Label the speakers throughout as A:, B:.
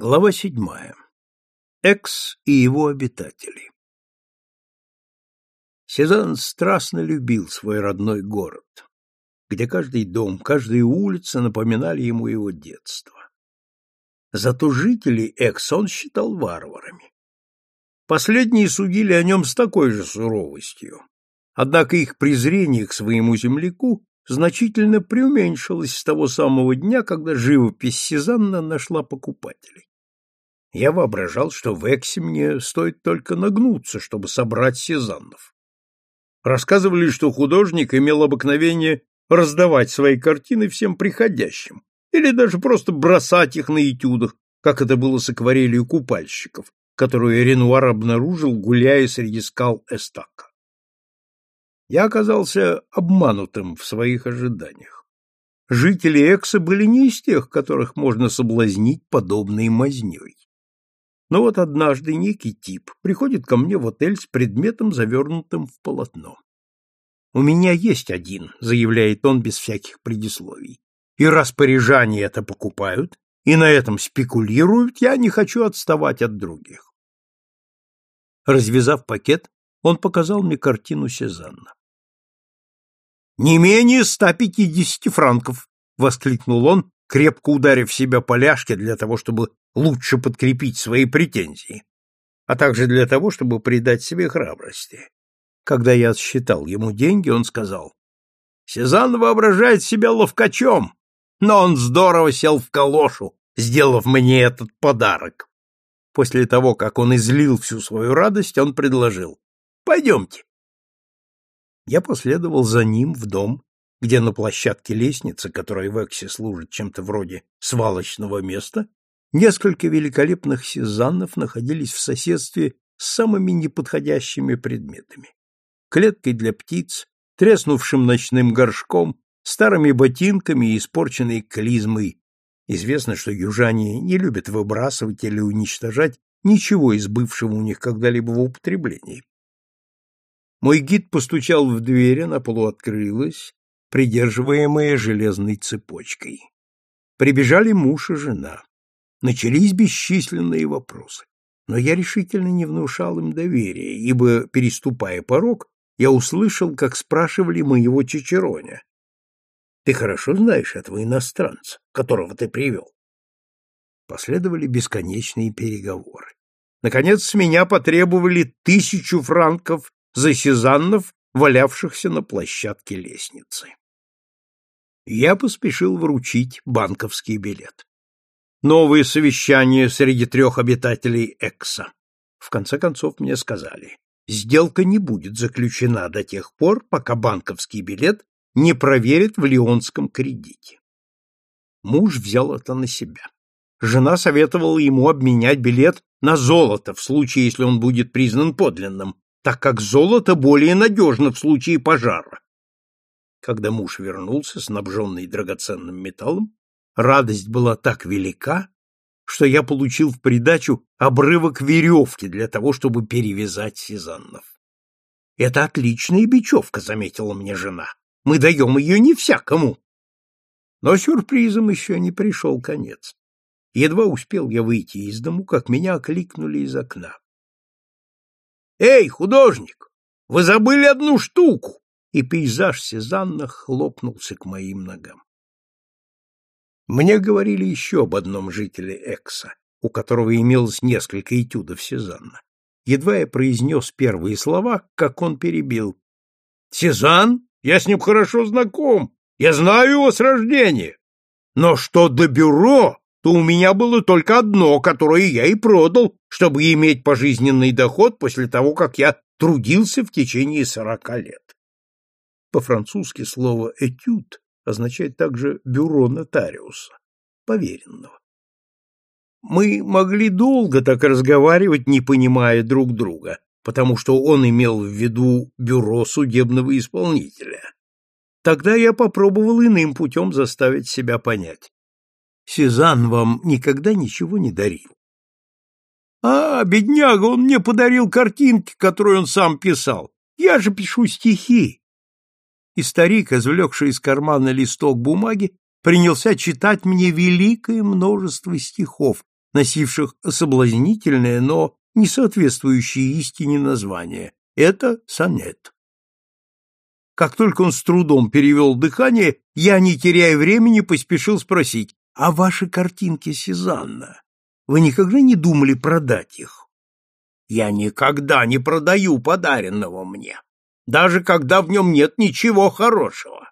A: Глава седьмая. Экс и его обитатели. Сезанн страстно любил свой родной город, где каждый дом, каждая улица напоминали ему его детство. Зато жителей Экс он считал варварами. Последние судили о нем с такой же суровостью, однако их презрение к своему земляку значительно преуменьшилось с того самого дня, когда живопись Сезанна нашла покупателей. Я воображал, что в Эксе мне стоит только нагнуться, чтобы собрать Сезаннов. Рассказывали, что художник имел обыкновение раздавать свои картины всем приходящим, или даже просто бросать их на этюдах, как это было с акварелью купальщиков, которую Ренуар обнаружил, гуляя среди скал Эстака. Я оказался обманутым в своих ожиданиях. Жители Экса были не из тех, которых можно соблазнить подобной мазнёй. Но вот однажды некий тип приходит ко мне в отель с предметом, завернутым в полотно. «У меня есть один», — заявляет он без всяких предисловий. «И раз парижане это покупают, и на этом спекулируют, я не хочу отставать от других». Развязав пакет, он показал мне картину Сезанна. «Не менее ста пятидесяти франков!» — воскликнул он, крепко ударив себя по ляжке для того, чтобы лучше подкрепить свои претензии, а также для того, чтобы придать себе храбрости. Когда я отсчитал ему деньги, он сказал, «Сезанн воображает себя ловкачом, но он здорово сел в калошу, сделав мне этот подарок». После того, как он излил всю свою радость, он предложил, «Пойдемте». Я последовал за ним в дом, где на площадке лестницы, которая в Эксе служит чем-то вроде свалочного места, несколько великолепных сезаннов находились в соседстве с самыми неподходящими предметами. Клеткой для птиц, треснувшим ночным горшком, старыми ботинками и испорченной клизмой. Известно, что южане не любят выбрасывать или уничтожать ничего из бывшего у них когда-либо в употреблении. Мой гид постучал в дверь, она полуоткрылась, придерживаемые железной цепочкой. Прибежали муж и жена. Начались бесчисленные вопросы. Но я решительно не внушал им доверия, ибо, переступая порог, я услышал, как спрашивали моего Чичероня. «Ты хорошо знаешь этого иностранца, которого ты привел?» Последовали бесконечные переговоры. Наконец, с меня потребовали тысячу франков за сезаннов, валявшихся на площадке лестницы. Я поспешил вручить банковский билет. Новое совещание среди трех обитателей Экса. В конце концов мне сказали, сделка не будет заключена до тех пор, пока банковский билет не проверят в лионском кредите. Муж взял это на себя. Жена советовала ему обменять билет на золото в случае, если он будет признан подлинным, так как золото более надежно в случае пожара. Когда муж вернулся, снабженный драгоценным металлом, радость была так велика, что я получил в придачу обрывок веревки для того, чтобы перевязать Сезаннов. «Это отличная бечевка», — заметила мне жена. «Мы даем ее не всякому». Но сюрпризом еще не пришел конец. Едва успел я выйти из дому, как меня окликнули из окна. «Эй, художник, вы забыли одну штуку!» И пейзаж Сезанна хлопнулся к моим ногам. Мне говорили еще об одном жителе Экса, у которого имелось несколько этюдов Сезанна. Едва я произнес первые слова, как он перебил. «Сезанн? Я с ним хорошо знаком. Я знаю его с рождения. Но что до бюро, то у меня было только одно, которое я и продал, чтобы иметь пожизненный доход после того, как я трудился в течение сорока лет. По-французски слово «этюд» означает также «бюро нотариуса», поверенного. Мы могли долго так разговаривать, не понимая друг друга, потому что он имел в виду бюро судебного исполнителя. Тогда я попробовал иным путем заставить себя понять. Сезанн вам никогда ничего не дарил. А, бедняга, он мне подарил картинки, которые он сам писал. Я же пишу стихи. И старик, извлекший из кармана листок бумаги, принялся читать мне великое множество стихов, носивших соблазнительное, но не соответствующее истине название. Это сонет. Как только он с трудом перевел дыхание, я, не теряя времени, поспешил спросить, «А ваши картинки Сезанна, вы никогда не думали продать их?» «Я никогда не продаю подаренного мне, даже когда в нем нет ничего хорошего».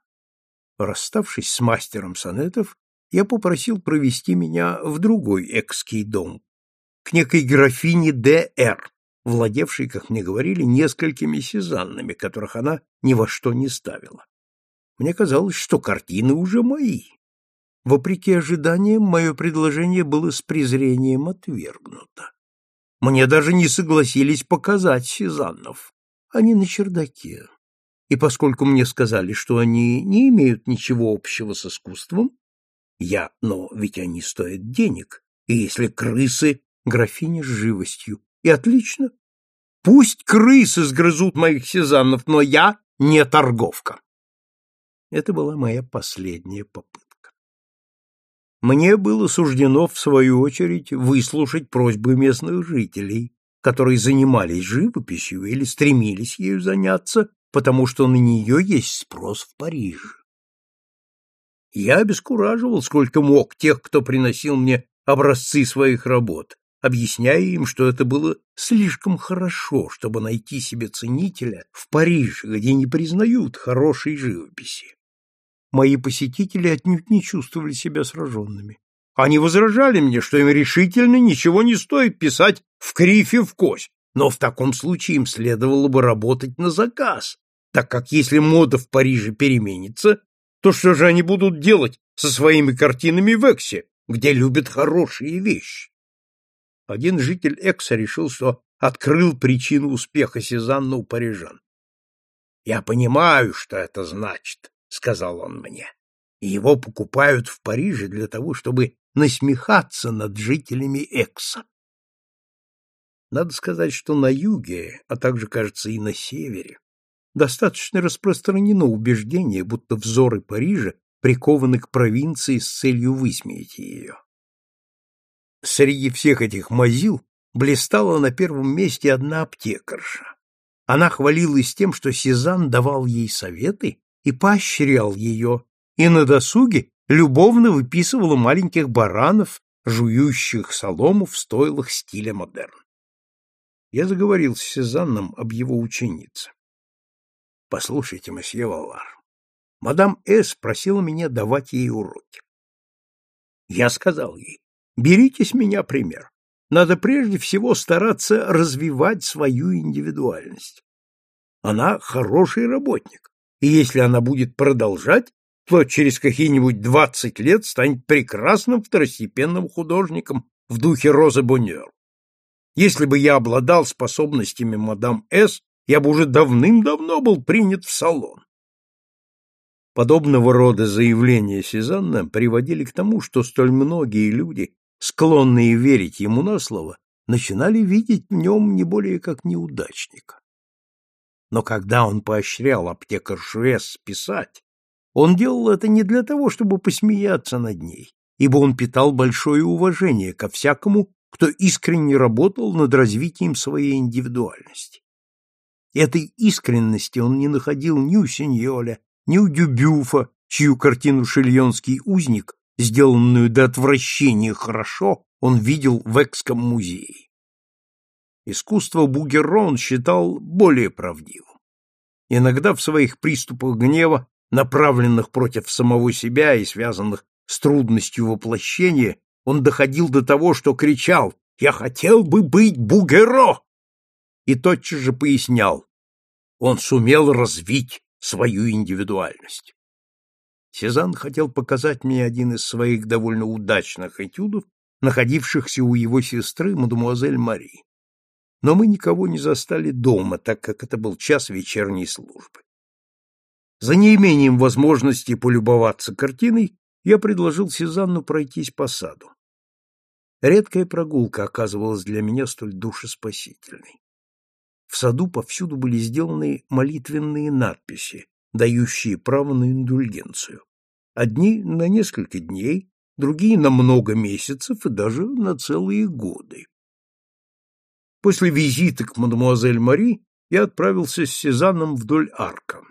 A: Расставшись с мастером сонетов, я попросил провести меня в другой экский дом, к некой графине Д.Р., владевшей, как мне говорили, несколькими сезаннами, которых она ни во что не ставила. Мне казалось, что картины уже мои. Вопреки ожиданиям, мое предложение было с презрением отвергнуто. Мне даже не согласились показать Сезаннов. Они на чердаке. И поскольку мне сказали, что они не имеют ничего общего с искусством, я, но ведь они стоят денег, и если крысы, графиня с живостью, и отлично. Пусть крысы сгрызут моих сезаннов, но я не торговка. Это была моя последняя попытка. Мне было суждено, в свою очередь, выслушать просьбы местных жителей, которые занимались живописью или стремились ею заняться, потому что на нее есть спрос в Париже. Я обескураживал, сколько мог, тех, кто приносил мне образцы своих работ, объясняя им, что это было слишком хорошо, чтобы найти себе ценителя в Париже, где не признают хорошей живописи. Мои посетители отнюдь не чувствовали себя сраженными. Они возражали мне, что им решительно ничего не стоит писать в крифе в кость, но в таком случае им следовало бы работать на заказ, так как если мода в Париже переменится, то что же они будут делать со своими картинами в Эксе, где любят хорошие вещи? один житель Экса решил, что открыл причину успеха Сезанна у парижан. «Я понимаю, что это значит», — сказал он мне. «Его покупают в Париже для того, чтобы насмехаться над жителями Экса». Надо сказать, что на юге, а также, кажется, и на севере, достаточно распространено убеждение, будто взоры Парижа прикованы к провинции с целью высмеять ее. Среди всех этих мазил блистала на первом месте одна аптекарша. Она хвалилась тем, что Сезанн давал ей советы и поощрял ее, и на досуге любовно выписывала маленьких баранов, жующих солому в стойлах стиля модерн. Я заговорил с Сезанном об его ученице. — Послушайте, месье Валар, мадам С. просила меня давать ей уроки. Я сказал ей, Берите с меня пример. Надо прежде всего стараться развивать свою индивидуальность. Она хороший работник, и если она будет продолжать, то через какие-нибудь двадцать лет станет прекрасным второстепенным художником в духе Розы Боннер. Если бы я обладал способностями мадам С, я бы уже давным-давно был принят в салон. Подобного рода заявления Сезанна приводили к тому, что столь многие люди склонные верить ему на слово, начинали видеть в нем не более как неудачника. Но когда он поощрял аптекаршу С писать, он делал это не для того, чтобы посмеяться над ней, ибо он питал большое уважение ко всякому, кто искренне работал над развитием своей индивидуальности. Этой искренности он не находил ни у Синьоля, ни у Дюбюфа, чью картину «Шильонский узник» сделанную до отвращения хорошо, он видел в Экском музее. Искусство Бугеро он считал более правдивым. Иногда в своих приступах гнева, направленных против самого себя и связанных с трудностью воплощения, он доходил до того, что кричал «Я хотел бы быть Бугеро!» и тотчас же пояснял «Он сумел развить свою индивидуальность». Сезанн хотел показать мне один из своих довольно удачных этюдов, находившихся у его сестры, мадемуазель Мари. Но мы никого не застали дома, так как это был час вечерней службы. За неимением возможности полюбоваться картиной, я предложил Сезанну пройтись по саду. Редкая прогулка оказывалась для меня столь душеспасительной. В саду повсюду были сделаны молитвенные надписи, дающие право на индульгенцию. Одни на несколько дней, другие на много месяцев и даже на целые годы. После визита к мадемуазель Мари я отправился с Сезанном вдоль арка.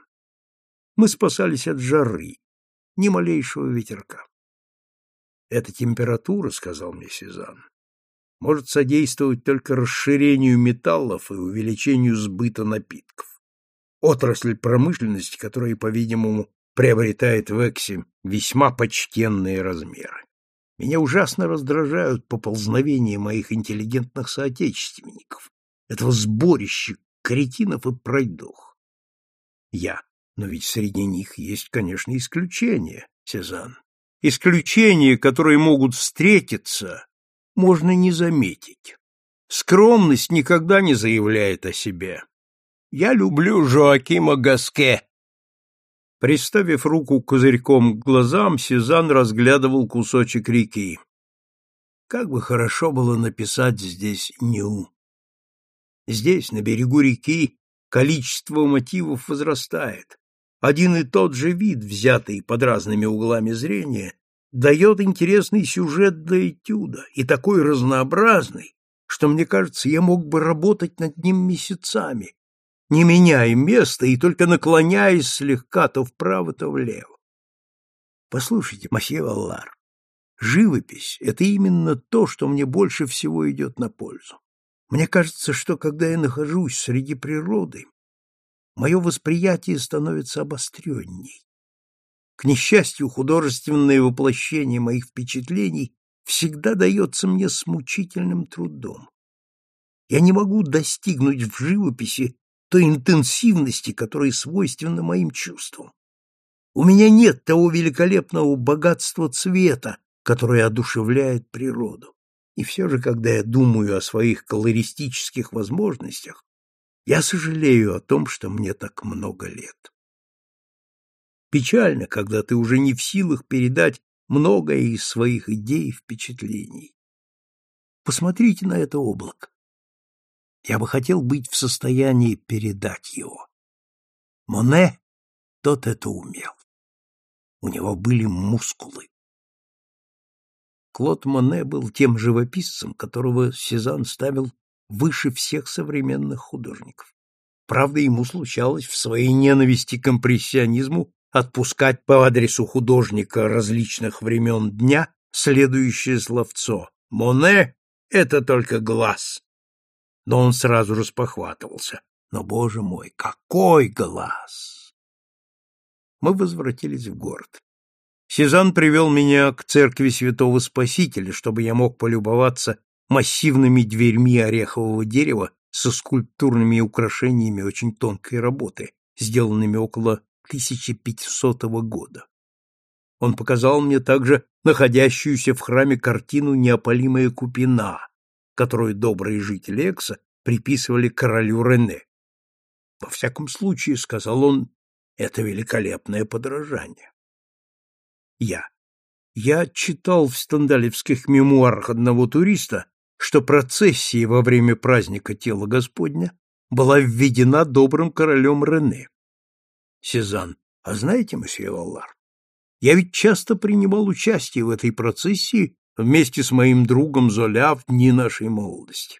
A: Мы спасались от жары, ни малейшего ветерка. «Эта температура, — сказал мне Сезанн, — может содействовать только расширению металлов и увеличению сбыта напитков. Отрасль промышленности, которая, по-видимому, приобретает в Эксе весьма почтенные размеры. Меня ужасно раздражают поползновения моих интеллигентных соотечественников, этого сборища кретинов и пройдох. Я. Но ведь среди них есть, конечно, исключения, Сезанн. Исключения, которые могут встретиться, можно не заметить. Скромность никогда не заявляет о себе. Я люблю Жоакима Гаске, Приставив руку козырьком к глазам, Сезанн разглядывал кусочек реки. Как бы хорошо было написать здесь «ню». Здесь, на берегу реки, количество мотивов возрастает. Один и тот же вид, взятый под разными углами зрения, дает интересный сюжет для этюда, и такой разнообразный, что, мне кажется, я мог бы работать над ним месяцами, не меняя места и только наклоняясь слегка то вправо, то влево. Послушайте, масье Валлар, живопись — это именно то, что мне больше всего идет на пользу. Мне кажется, что когда я нахожусь среди природы, мое восприятие становится обостренней. К несчастью, художественное воплощение моих впечатлений всегда дается мне с мучительным трудом. Я не могу достигнуть в живописи той интенсивности, которая свойственна моим чувствам. У меня нет того великолепного богатства цвета, которое одушевляет природу. И все же, когда я думаю о своих колористических возможностях, я сожалею о том, что мне так много лет. Печально, когда ты уже не в силах передать многое из своих идей и впечатлений. Посмотрите на это облако. Я бы хотел быть в состоянии передать его. Моне тот это умел. У него были мускулы. Клод Моне был тем живописцем, которого Сезанн ставил выше всех современных художников. Правда, ему случалось в своей ненависти к импрессионизму отпускать по адресу художника различных времен дня следующее словцо «Моне — это только глаз, но он сразу распохватывался. Но, боже мой, какой глаз! Мы возвратились в город. Сезанн привел меня к церкви Святого Спасителя, чтобы я мог полюбоваться массивными дверьми орехового дерева со скульптурными украшениями очень тонкой работы, сделанными около 1500 года. Он показал мне также находящуюся в храме картину «Неопалимая купина», которую добрые жители Экса приписывали королю Рене. Во всяком случае, сказал он, это великолепное подражание. Я. Я читал в стендалевских мемуарах одного туриста, что процессия во время праздника тела Господня была введена добрым королем Рене. Сезанн. А знаете, месье Валлар, я ведь часто принимал участие в этой процессии вместе с моим другом Золя в дни нашей молодости.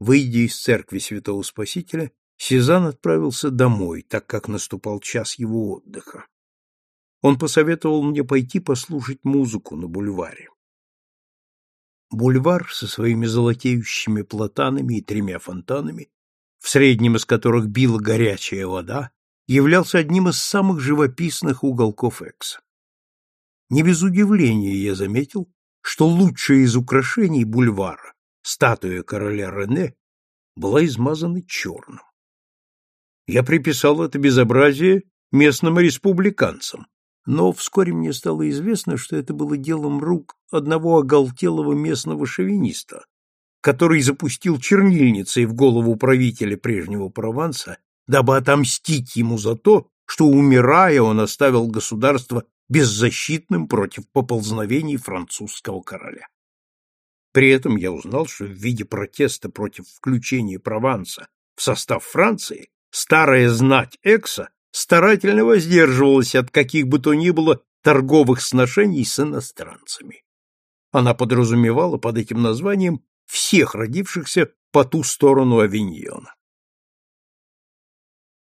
A: Выйдя из церкви Святого Спасителя, Сезанн отправился домой, так как наступал час его отдыха. Он посоветовал мне пойти послушать музыку на бульваре. Бульвар со своими золотеющими платанами и тремя фонтанами, в среднем из которых била горячая вода, являлся одним из самых живописных уголков Экса. Не без удивления я заметил, что лучшее из украшений бульвара, статуя короля Рене, была измазана черным. Я приписал это безобразие местным республиканцам, но вскоре мне стало известно, что это было делом рук одного оголтелого местного шовиниста, который запустил чернильницей в голову правителя прежнего Прованса, дабы отомстить ему за то, что, умирая, он оставил государство беззащитным против поползновений французского короля. При этом я узнал, что в виде протеста против включения Прованса в состав Франции старая знать Экса старательно воздерживалась от каких бы то ни было торговых сношений с иностранцами. Она подразумевала под этим названием всех родившихся по ту сторону авиньона.